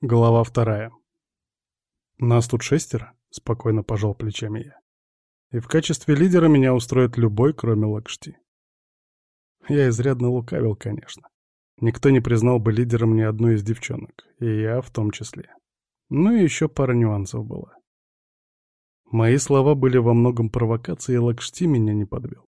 Глава вторая. «Нас тут шестеро?» — спокойно пожал плечами я. «И в качестве лидера меня устроит любой, кроме Лакшти». Я изрядно лукавил, конечно. Никто не признал бы лидером ни одну из девчонок, и я в том числе. Ну и еще пара нюансов было. Мои слова были во многом провокацией, и Лакшти меня не подвел.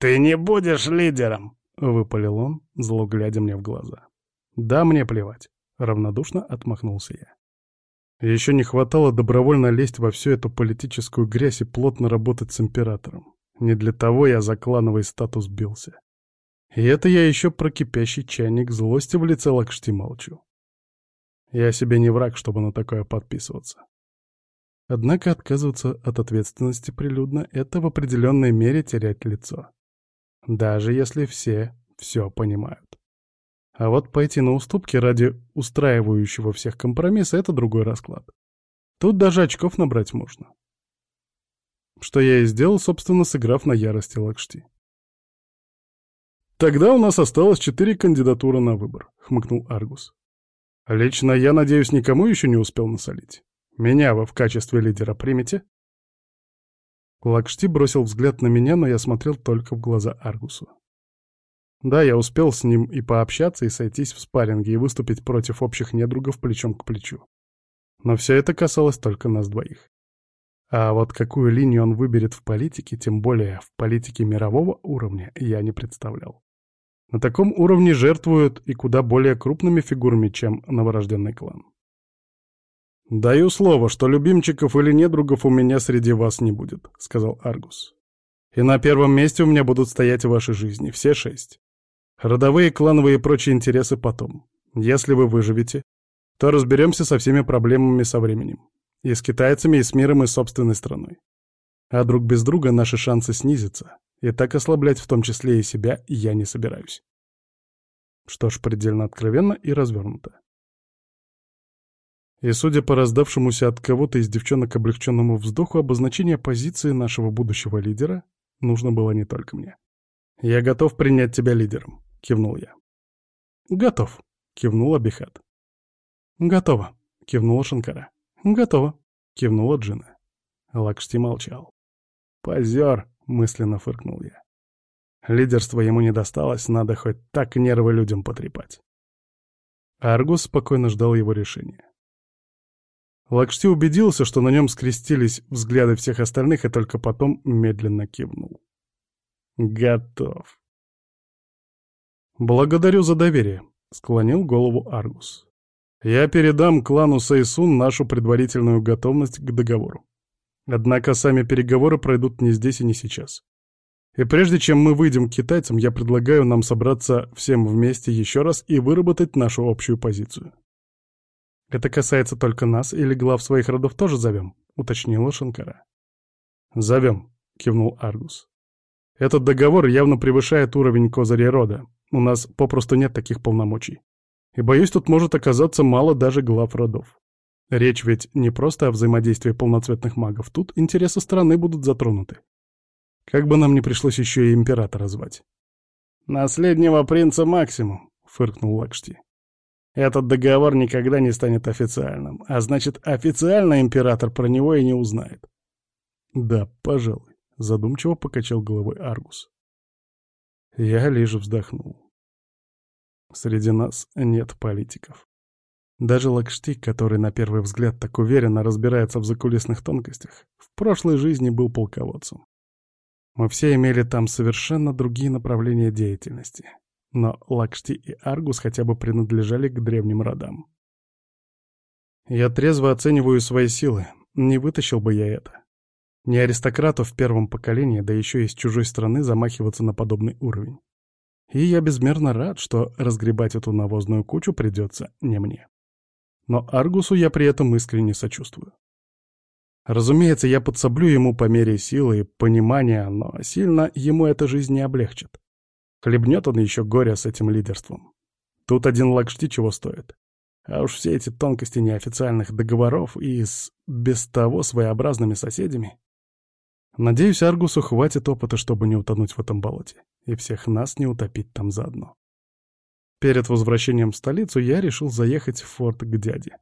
«Ты не будешь лидером!» — выпалил он, зло глядя мне в глаза. «Да, мне плевать. Равнодушно отмахнулся я. Еще не хватало добровольно лезть во всю эту политическую грязь и плотно работать с императором. Не для того я за клановый статус бился. И это я еще про кипящий чайник злости в лице Лакшти молчу. Я себе не враг, чтобы на такое подписываться. Однако отказываться от ответственности прилюдно — это в определенной мере терять лицо. Даже если все все понимают. А вот пойти на уступки ради устраивающего всех компромисса — это другой расклад. Тут даже очков набрать можно. Что я и сделал, собственно, сыграв на ярости Лакшти. «Тогда у нас осталось четыре кандидатуры на выбор», — хмыкнул Аргус. «Лично я, надеюсь, никому еще не успел насолить. Меня вы в качестве лидера примете?» Лакшти бросил взгляд на меня, но я смотрел только в глаза Аргусу. Да, я успел с ним и пообщаться, и сойтись в спарринге, и выступить против общих недругов плечом к плечу. Но все это касалось только нас двоих. А вот какую линию он выберет в политике, тем более в политике мирового уровня, я не представлял. На таком уровне жертвуют и куда более крупными фигурами, чем новорожденный клан. «Даю слово, что любимчиков или недругов у меня среди вас не будет», — сказал Аргус. «И на первом месте у меня будут стоять ваши жизни, все шесть. Родовые, клановые и прочие интересы потом. Если вы выживете, то разберемся со всеми проблемами со временем. И с китайцами, и с миром, и с собственной страной. А друг без друга наши шансы снизятся, и так ослаблять в том числе и себя я не собираюсь. Что ж, предельно откровенно и развернуто. И судя по раздавшемуся от кого-то из девчонок облегченному вздоху, обозначение позиции нашего будущего лидера нужно было не только мне. «Я готов принять тебя лидером», — кивнул я. «Готов», — кивнула Бихат. «Готово», — кивнула Шанкара. «Готово», — кивнула Джина. Лакшти молчал. «Позер», — мысленно фыркнул я. Лидерство ему не досталось, надо хоть так нервы людям потрепать. Аргус спокойно ждал его решения. Лакшти убедился, что на нем скрестились взгляды всех остальных, и только потом медленно кивнул. «Готов», «Благодарю за доверие», — склонил голову Аргус. «Я передам клану Сайсун нашу предварительную готовность к договору. Однако сами переговоры пройдут не здесь и не сейчас. И прежде чем мы выйдем к китайцам, я предлагаю нам собраться всем вместе еще раз и выработать нашу общую позицию». «Это касается только нас или глав своих родов тоже зовем?» — уточнила Шанкара. «Зовем», — кивнул Аргус. «Этот договор явно превышает уровень козырей рода, у нас попросту нет таких полномочий. И боюсь, тут может оказаться мало даже глав родов. Речь ведь не просто о взаимодействии полноцветных магов, тут интересы страны будут затронуты. Как бы нам не пришлось еще и императора звать. «Наследнего принца Максимум», — фыркнул Лакшти. «Этот договор никогда не станет официальным, а значит, официально император про него и не узнает». «Да, пожалуй», — задумчиво покачал головой Аргус. Я лишь вздохнул. Среди нас нет политиков. Даже Лакшти, который на первый взгляд так уверенно разбирается в закулисных тонкостях, в прошлой жизни был полководцем. Мы все имели там совершенно другие направления деятельности. Но Лакшти и Аргус хотя бы принадлежали к древним родам. Я трезво оцениваю свои силы. Не вытащил бы я это. Не аристократу в первом поколении, да еще из чужой страны замахиваться на подобный уровень. И я безмерно рад, что разгребать эту навозную кучу придется не мне. Но Аргусу я при этом искренне сочувствую. Разумеется, я подсоблю ему по мере силы и понимания, но сильно ему эта жизнь не облегчит. Хлебнет он еще горя с этим лидерством. Тут один лакшти чего стоит. А уж все эти тонкости неофициальных договоров и с без того своеобразными соседями Надеюсь, Аргусу хватит опыта, чтобы не утонуть в этом болоте, и всех нас не утопить там заодно. Перед возвращением в столицу я решил заехать в форт к дяде.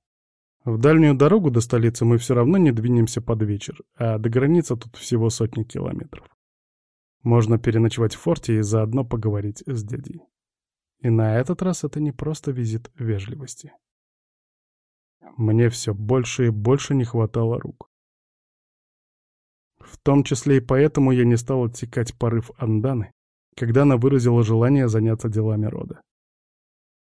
В дальнюю дорогу до столицы мы все равно не двинемся под вечер, а до границы тут всего сотни километров. Можно переночевать в форте и заодно поговорить с дядей. И на этот раз это не просто визит вежливости. Мне все больше и больше не хватало рук. В том числе и поэтому я не стал отсекать порыв Анданы, когда она выразила желание заняться делами рода.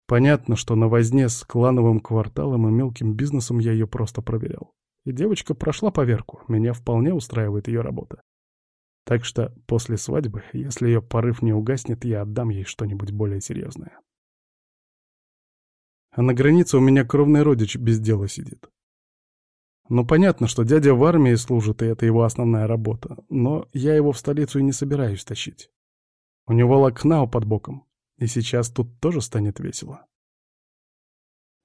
Понятно, что на возне с клановым кварталом и мелким бизнесом я ее просто проверял. И девочка прошла поверку, меня вполне устраивает ее работа. Так что после свадьбы, если ее порыв не угаснет, я отдам ей что-нибудь более серьезное. А на границе у меня кровный родич без дела сидит. Ну, понятно, что дядя в армии служит, и это его основная работа, но я его в столицу и не собираюсь тащить. У него Лакнау под боком, и сейчас тут тоже станет весело.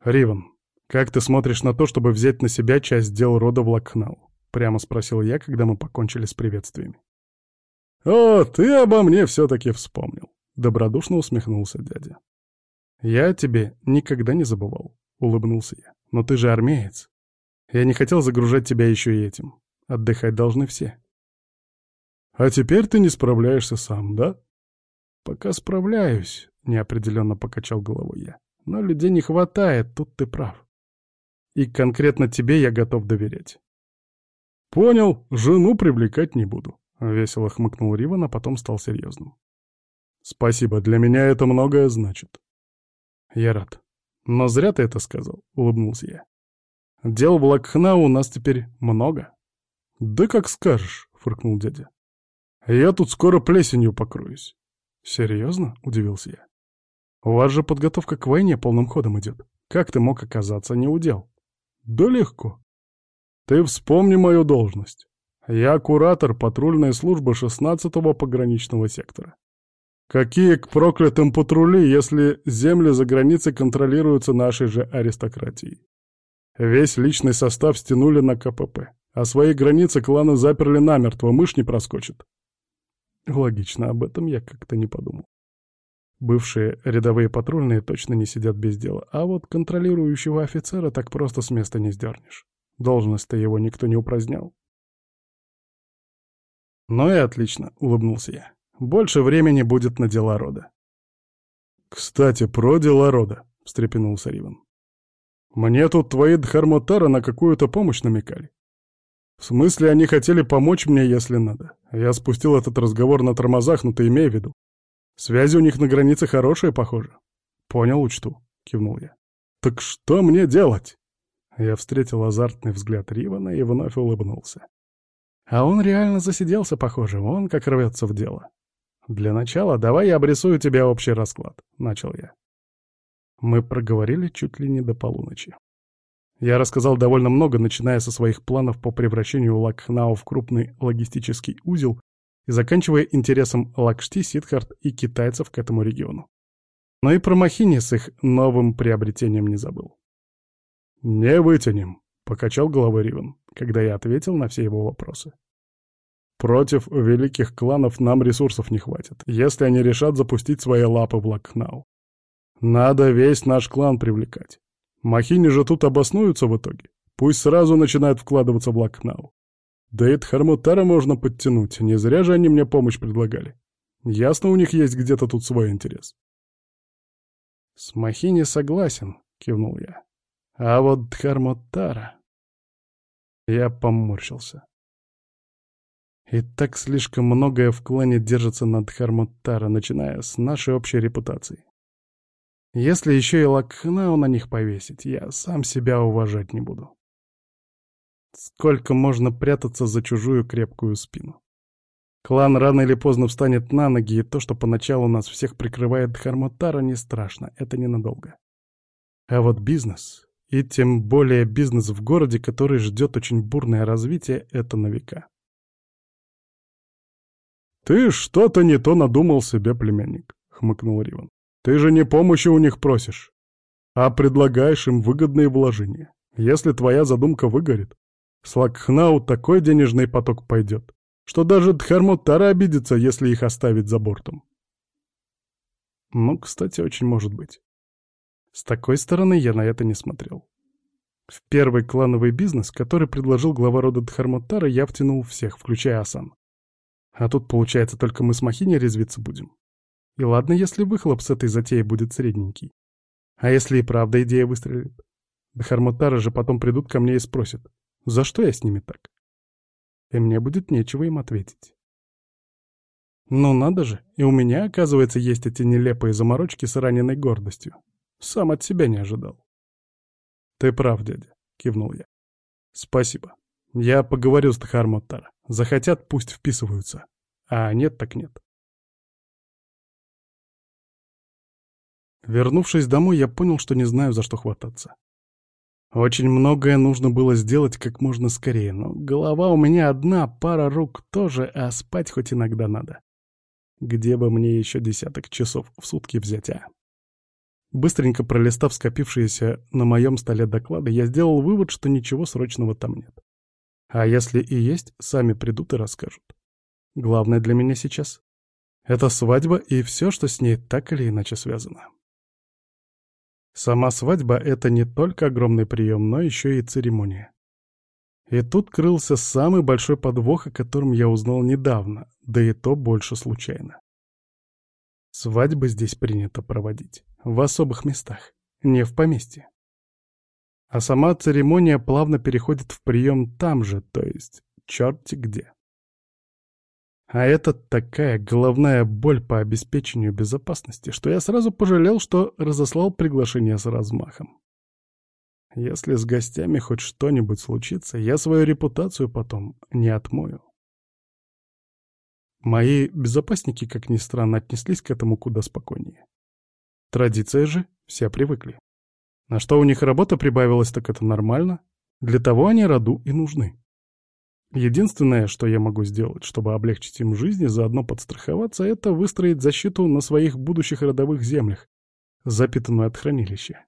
«Риван, как ты смотришь на то, чтобы взять на себя часть дел рода в Лакнау?» — прямо спросил я, когда мы покончили с приветствиями. «О, ты обо мне все-таки вспомнил!» — добродушно усмехнулся дядя. «Я о тебе никогда не забывал», — улыбнулся я. «Но ты же армеец. Я не хотел загружать тебя еще и этим. Отдыхать должны все». «А теперь ты не справляешься сам, да?» «Пока справляюсь», — неопределенно покачал головой я. «Но людей не хватает, тут ты прав. И конкретно тебе я готов доверять». «Понял, жену привлекать не буду», — весело хмыкнул Риван, а потом стал серьезным. «Спасибо, для меня это многое значит». «Я рад. Но зря ты это сказал», — улыбнулся я. «Дел в Лакхна у нас теперь много». «Да как скажешь», — фыркнул дядя. «Я тут скоро плесенью покроюсь. «Серьезно?» — удивился я. «У вас же подготовка к войне полным ходом идет. Как ты мог оказаться не удел?» «Да легко. Ты вспомни мою должность. Я куратор патрульной службы 16-го пограничного сектора. Какие к проклятым патрули, если земли за границей контролируются нашей же аристократией? Весь личный состав стянули на КПП, а свои границы кланы заперли намертво, мышь не проскочит. Логично, об этом я как-то не подумал. Бывшие рядовые патрульные точно не сидят без дела, а вот контролирующего офицера так просто с места не сдернешь. Должность-то его никто не упразднял. «Ну и отлично», — улыбнулся я. «Больше времени будет на дела рода». «Кстати, про дела рода», — встрепенулся Риван. «Мне тут твои Дхармотара на какую-то помощь намекали. В смысле, они хотели помочь мне, если надо. Я спустил этот разговор на тормозах, но ты имей в виду. Связи у них на границе хорошие, похоже. Понял, учту, кивнул я. Так что мне делать? Я встретил азартный взгляд Ривана и вновь улыбнулся. А он реально засиделся, похоже, он как рвется в дело. Для начала давай я обрисую тебе общий расклад, начал я. Мы проговорили чуть ли не до полуночи. Я рассказал довольно много, начиная со своих планов по превращению Лакхнау в крупный логистический узел и заканчивая интересом Лакшти, Сидхарт и китайцев к этому региону. Но и про Махини с их новым приобретением не забыл. «Не вытянем», — покачал головой Ривен, когда я ответил на все его вопросы. «Против великих кланов нам ресурсов не хватит, если они решат запустить свои лапы в Лакхнау. Надо весь наш клан привлекать. Махини же тут обоснуются в итоге. Пусть сразу начинают вкладываться в Лакнау. Да и Тхармутара можно подтянуть, не зря же они мне помощь предлагали. Ясно, у них есть где-то тут свой интерес. «С Махини согласен», — кивнул я. «А вот Дхармутара...» Я поморщился. И так слишком многое в клане держится на Дхармутара, начиная с нашей общей репутации. Если еще и Лакхнау на них повесить, я сам себя уважать не буду. Сколько можно прятаться за чужую крепкую спину? Клан рано или поздно встанет на ноги, и то, что поначалу нас всех прикрывает Дхармотара, не страшно, это ненадолго. А вот бизнес, и тем более бизнес в городе, который ждет очень бурное развитие, это на века. «Ты что-то не то надумал себе, племянник», — хмыкнул Риван. Ты же не помощи у них просишь, а предлагаешь им выгодные вложения. Если твоя задумка выгорит, с Лакхнау такой денежный поток пойдет, что даже Дхармотара обидится, если их оставить за бортом. Ну, кстати, очень может быть. С такой стороны я на это не смотрел. В первый клановый бизнес, который предложил глава рода Дхармотара, я втянул всех, включая Асан. А тут, получается, только мы с Махини резвиться будем. И ладно, если выхлоп с этой затеи будет средненький. А если и правда идея выстрелит? Дхармотары же потом придут ко мне и спросят, за что я с ними так? И мне будет нечего им ответить. Ну надо же, и у меня, оказывается, есть эти нелепые заморочки с раненой гордостью. Сам от себя не ожидал. «Ты прав, дядя», — кивнул я. «Спасибо. Я поговорю с Тхармоттара. Захотят, пусть вписываются. А нет, так нет». Вернувшись домой, я понял, что не знаю, за что хвататься. Очень многое нужно было сделать как можно скорее, но голова у меня одна, пара рук тоже, а спать хоть иногда надо. Где бы мне еще десяток часов в сутки взять, а? Быстренько пролистав скопившиеся на моем столе доклады, я сделал вывод, что ничего срочного там нет. А если и есть, сами придут и расскажут. Главное для меня сейчас — это свадьба и все, что с ней так или иначе связано. Сама свадьба — это не только огромный прием, но еще и церемония. И тут крылся самый большой подвох, о котором я узнал недавно, да и то больше случайно. Свадьбы здесь принято проводить в особых местах, не в поместье. А сама церемония плавно переходит в прием там же, то есть черти где. А это такая головная боль по обеспечению безопасности, что я сразу пожалел, что разослал приглашение с размахом. Если с гостями хоть что-нибудь случится, я свою репутацию потом не отмою. Мои безопасники, как ни странно, отнеслись к этому куда спокойнее. Традиция же, все привыкли. На что у них работа прибавилась, так это нормально. Для того они роду и нужны. Единственное, что я могу сделать, чтобы облегчить им жизнь и заодно подстраховаться, это выстроить защиту на своих будущих родовых землях, запитанную от хранилища.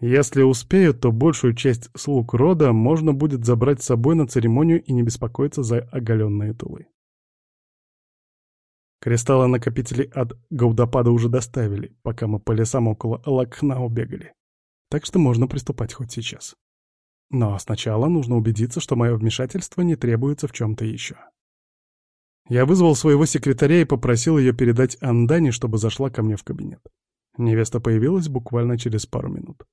Если успею, то большую часть слуг рода можно будет забрать с собой на церемонию и не беспокоиться за оголенные тулы. Кристаллы-накопители от Гаудапада уже доставили, пока мы по лесам около Лакхнау бегали. Так что можно приступать хоть сейчас. Но сначала нужно убедиться, что мое вмешательство не требуется в чем-то еще. Я вызвал своего секретаря и попросил ее передать Андане, чтобы зашла ко мне в кабинет. Невеста появилась буквально через пару минут.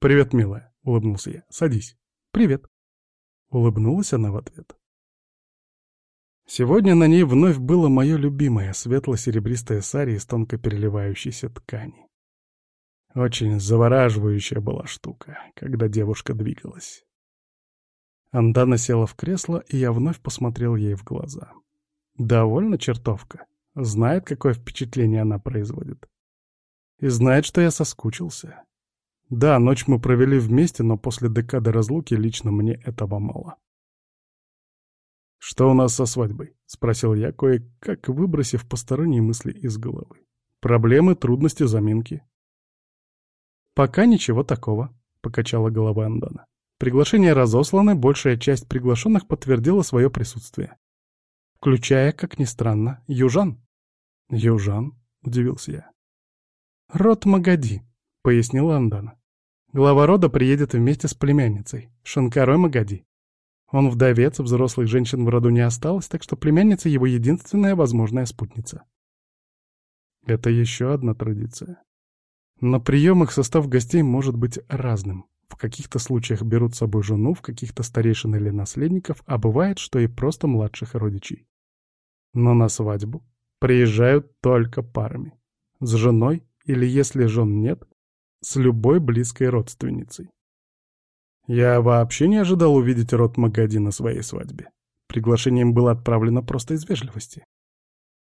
«Привет, милая», — улыбнулся я. «Садись». «Привет». Улыбнулась она в ответ. Сегодня на ней вновь было мое любимое светло-серебристое сари из тонко переливающейся ткани. Очень завораживающая была штука, когда девушка двигалась. Андана села в кресло, и я вновь посмотрел ей в глаза. Довольно чертовка. Знает, какое впечатление она производит. И знает, что я соскучился. Да, ночь мы провели вместе, но после декады разлуки лично мне этого мало. «Что у нас со свадьбой?» — спросил я, кое-как выбросив посторонние мысли из головы. «Проблемы, трудности, заминки?» «Пока ничего такого», — покачала голова Андана. Приглашения разосланы, большая часть приглашенных подтвердила свое присутствие. Включая, как ни странно, южан. «Южан?» — удивился я. «Род Магади», — пояснила Андана. «Глава рода приедет вместе с племянницей, Шанкарой Магади. Он вдовец, взрослых женщин в роду не осталось, так что племянница — его единственная возможная спутница». Это еще одна традиция. На приемах состав гостей может быть разным. В каких-то случаях берут с собой жену, в каких-то старейшин или наследников, а бывает, что и просто младших родичей. Но на свадьбу приезжают только парами. С женой или, если жен нет, с любой близкой родственницей. Я вообще не ожидал увидеть род Магади на своей свадьбе. Приглашение им было отправлено просто из вежливости.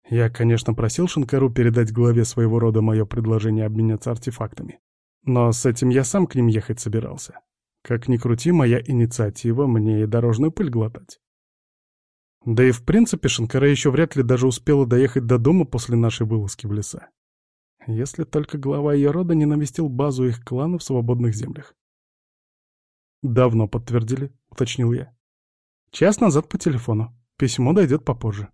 Я, конечно, просил Шинкару передать главе своего рода мое предложение обменяться артефактами. Но с этим я сам к ним ехать собирался. Как ни крути, моя инициатива мне и дорожную пыль глотать. Да и в принципе Шинкара еще вряд ли даже успела доехать до дома после нашей вылазки в леса. Если только глава ее рода не навестил базу их клана в свободных землях. «Давно подтвердили», — уточнил я. «Час назад по телефону. Письмо дойдет попозже».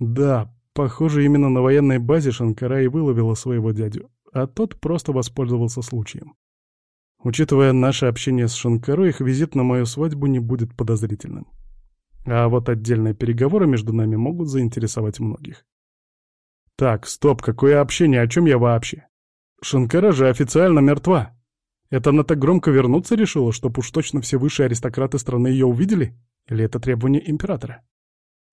Да, похоже, именно на военной базе Шанкара и выловила своего дядю. а тот просто воспользовался случаем. Учитывая наше общение с Шанкаро, их визит на мою свадьбу не будет подозрительным. А вот отдельные переговоры между нами могут заинтересовать многих. Так, стоп, какое общение, о чем я вообще? Шанкара же официально мертва. Это она так громко вернуться решила, чтоб уж точно все высшие аристократы страны ее увидели? Или это требование императора?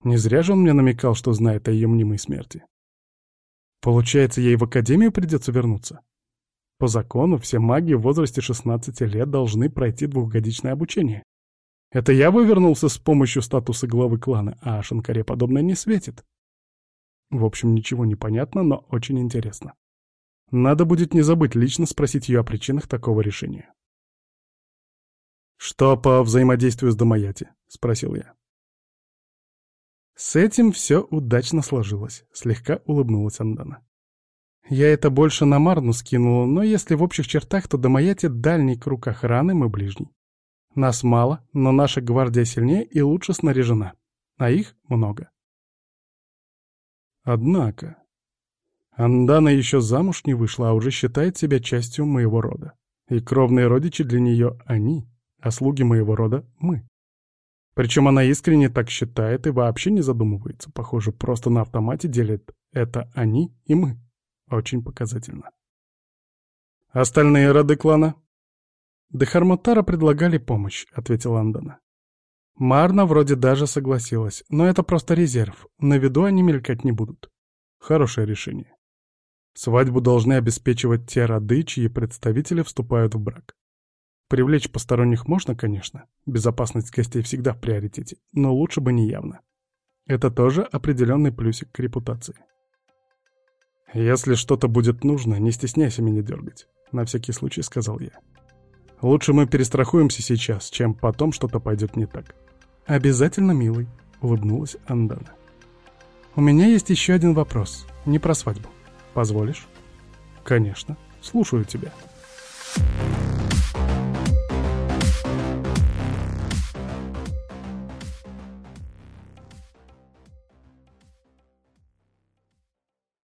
Не зря же он мне намекал, что знает о ее мнимой смерти. Получается, ей в академию придется вернуться? По закону, все маги в возрасте 16 лет должны пройти двухгодичное обучение. Это я вывернулся с помощью статуса главы клана, а Шанкаре подобное не светит. В общем, ничего не понятно, но очень интересно. Надо будет не забыть лично спросить ее о причинах такого решения. «Что по взаимодействию с Домаяти?» — спросил я. С этим все удачно сложилось, слегка улыбнулась Андана. Я это больше на Марну скинула, но если в общих чертах, то Домаяти — дальний круг охраны, мы ближний. Нас мало, но наша гвардия сильнее и лучше снаряжена, а их много. Однако, Андана еще замуж не вышла, а уже считает себя частью моего рода. И кровные родичи для нее они, а слуги моего рода — мы. Причем она искренне так считает и вообще не задумывается. Похоже, просто на автомате делит это они и мы. Очень показательно. Остальные роды клана? Дехармотара предлагали помощь, ответила Андана. Марна вроде даже согласилась, но это просто резерв. На виду они мелькать не будут. Хорошее решение. Свадьбу должны обеспечивать те роды, чьи представители вступают в брак. Привлечь посторонних можно, конечно, безопасность гостей всегда в приоритете, но лучше бы не явно. Это тоже определенный плюсик к репутации. «Если что-то будет нужно, не стесняйся меня дергать», — на всякий случай сказал я. «Лучше мы перестрахуемся сейчас, чем потом что-то пойдет не так». «Обязательно, милый», — улыбнулась Андана. «У меня есть еще один вопрос, не про свадьбу. Позволишь?» «Конечно. Слушаю тебя».